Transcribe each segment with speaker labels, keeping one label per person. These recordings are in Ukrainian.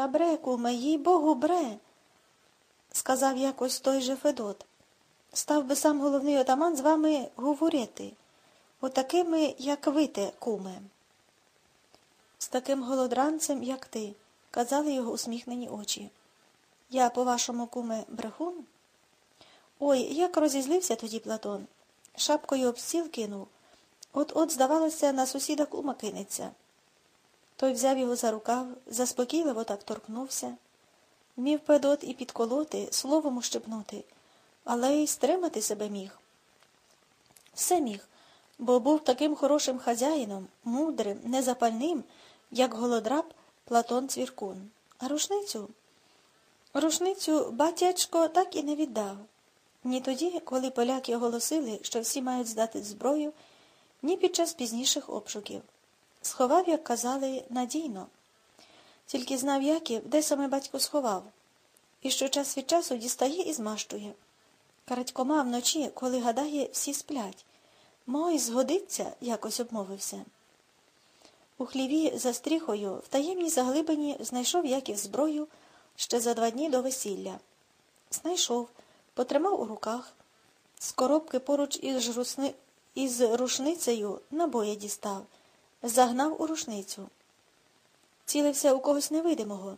Speaker 1: Та бре, куме, їй богу, бре, сказав якось той же Федот. Став би сам головний отаман з вами говорити, отакими, як ви те, куме. З таким голодранцем, як ти, казали його усміхнені очі. Я, по-вашому, куме, брехун? Ой, як розізлився тоді Платон. Шапкою об стіл кинув. От-от, здавалося, на сусіда кума кинеться. Той взяв його за рукав, заспокійливо так торкнувся. Мів Федот і підколоти, словом ущипнути, але й стримати себе міг. Все міг, бо був таким хорошим хазяїном, мудрим, незапальним, як голодраб Платон Цвіркун. А рушницю? Рушницю батячко так і не віддав. Ні тоді, коли поляки оголосили, що всі мають здати зброю, ні під час пізніших обшуків. Сховав, як казали, надійно. Тільки знав Яків, де саме батько сховав, і що час від часу дістає і змащує. Каратькома вночі, коли гадає, всі сплять. Мой згодиться, якось обмовився. У хліві за стріхою в таємній заглибині знайшов Яків зброю ще за два дні до весілля. Знайшов, потримав у руках, з коробки поруч із, русни... із рушницею набоя дістав, загнав у рушницю. Цілився у когось невидимого.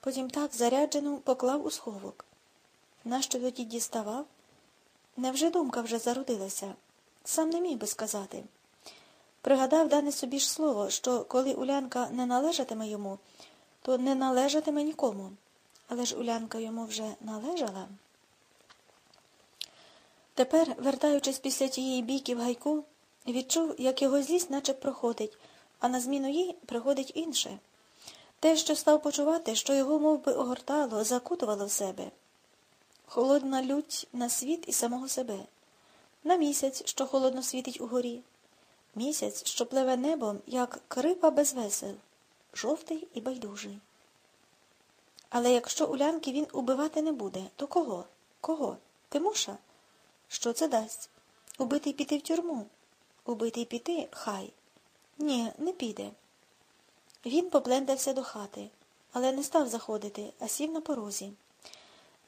Speaker 1: Потім так заряджену поклав у сховок. Нащо тоді діставав? Невже думка вже зародилася? Сам не міг би сказати. Пригадав дане собі ж слово, що коли Улянка не належатиме йому, то не належатиме нікому. Але ж Улянка йому вже належала. Тепер, вертаючись після тієї бійки в гайку, відчув, як його злість наче проходить, а на зміну їй приходить інше. Те, що став почувати, що його мов би, огортало, закутувало в себе. Холодна лють на світ і самого себе, на місяць, що холодно світить угорі, місяць, що пливе небом, як крипа без весел, жовтий і байдужий. Але якщо улянки він убивати не буде, то кого? Кого? Тимоша? Що це дасть? Убитий піти в тюрму? Убитий піти хай. Ні, не піде. Він поплентався до хати, але не став заходити, а сів на порозі.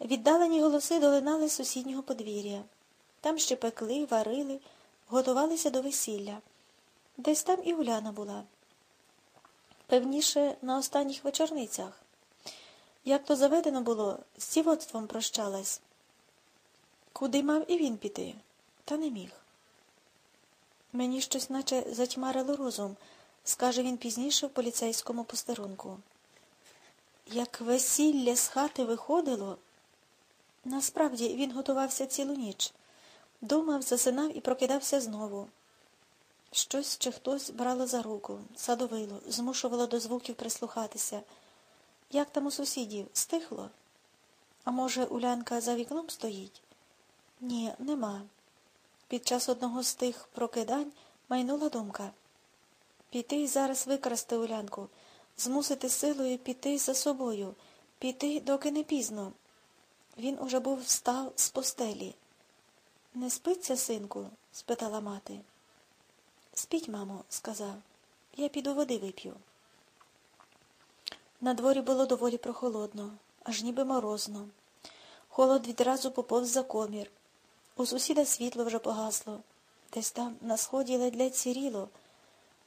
Speaker 1: Віддалені голоси долинали з сусіднього подвір'я. Там ще пекли, варили, готувалися до весілля. Десь там і Уляна була. Певніше, на останніх вечорницях. Як то заведено було, з цівоцтвом прощалась. Куди мав і він піти, та не міг. Мені щось наче затьмарило розум, скаже він пізніше в поліцейському постерунку. Як весілля з хати виходило, насправді він готувався цілу ніч, думав, засинав і прокидався знову. Щось чи хтось брало за руку, садовило, змушувало до звуків прислухатися. Як там у сусідів? Стихло? А може, Улянка за вікном стоїть? Ні, нема. Під час одного з тих прокидань майнула думка. Піти і зараз викрасти Улянку, змусити силою піти за собою, піти, доки не пізно. Він уже був встав з постелі. Не спиться, синку? спитала мати. Спіть, мамо, сказав. Я піду води вип'ю. На дворі було доволі прохолодно, аж ніби морозно. Холод відразу поповз за комір. У сусіда світло вже погасло. Десь там, на сході ледь-ледь сіріло.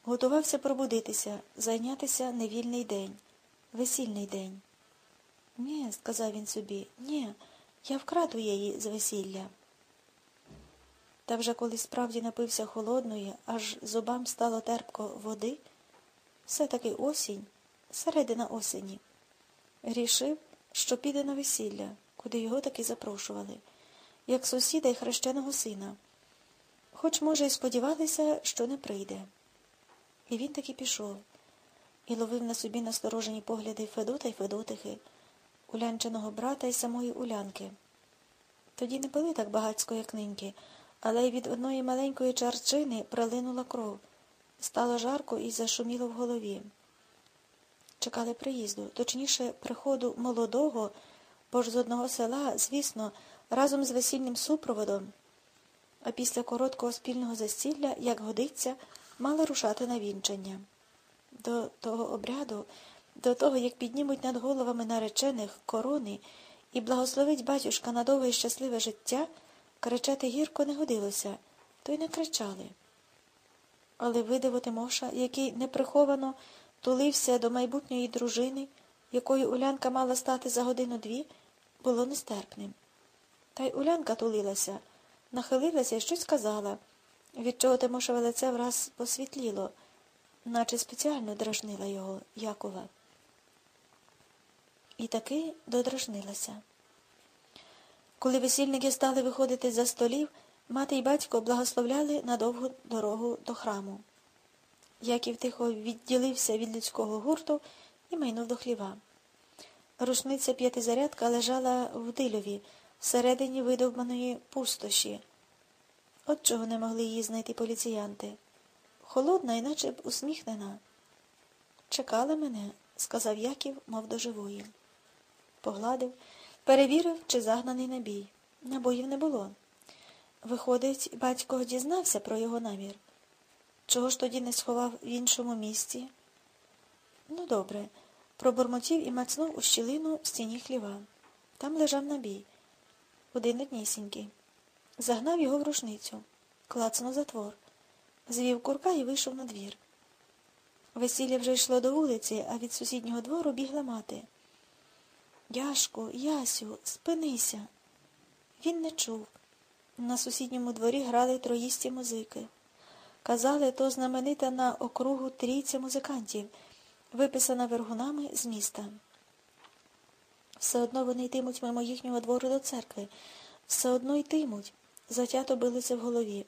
Speaker 1: Готувався пробудитися, зайнятися невільний день, весільний день. Ні, сказав він собі, ні, я вкраду її з весілля. Та вже коли справді напився холодної, аж зубам стало терпко води, все таки осінь, середина осені. Рішив, що піде на весілля, куди його таки запрошували, як сусіда й хрещеного сина. Хоч, може, й сподівалися, що не прийде. І він таки пішов, і ловив на собі насторожені погляди Федота й Федотихи, улянченого брата й самої улянки. Тоді не пили так багацько, як ниньки, але й від одної маленької чарчини пролинула кров. Стало жарко і зашуміло в голові. Чекали приїзду, точніше, приходу молодого, бо ж з одного села, звісно, разом з весільним супроводом. А після короткого спільного застілля, як годиться, мали рушати на вінчання. До того обряду До того, як піднімуть над головами наречених корони і благословить батюшка на довге і щасливе життя, кричати гірко не годилося, то й не кричали. Але видиво Тимоша, який неприховано тулився до майбутньої дружини, якою Улянка мала стати за годину-дві, було нестерпним. Та й Улянка тулилася, нахилилася і щось сказала, від чого Тимошеве лице враз посвітліло, наче спеціально дражнила його Якова. І таки додражнилася. Коли весільники стали виходити за столів, мати й батько благословляли на довгу дорогу до храму. Яків тихо відділився від людського гурту і майнув до хліва. Рушниця п'ятизарядка лежала в дильові, всередині видовбаної пустоші. От чого не могли її знайти поліціянти. Холодна, іначе б усміхнена. Чекала мене, сказав Яків, мов до живої. Погладив, перевірив, чи загнаний набій. Набоїв не було. Виходить, батько дізнався про його намір. Чого ж тоді не сховав в іншому місці? Ну, добре, пробурмотів і мацнув у щілину в стіні хліва. Там лежав набій. Один однісінький. Загнав його в рушницю, клацнув затвор, звів курка і вийшов на двір. Весілля вже йшло до вулиці, а від сусіднього двору бігла мати. Яшку, Ясю, спинися. Він не чув. На сусідньому дворі грали троїсті музики. Казали, то знаменита на округу трійця музикантів, виписана вергунами з міста. Все одно вони йтимуть мимо їхнього двору до церкви, все одно йтимуть, затято билися в голові.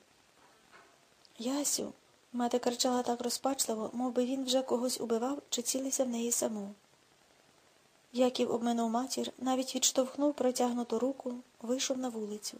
Speaker 1: Ясю, мати кричала так розпачливо, мов би він вже когось убивав чи цілився в неї саму. Яків обминув матір, навіть відштовхнув протягнуту руку, вийшов на вулицю.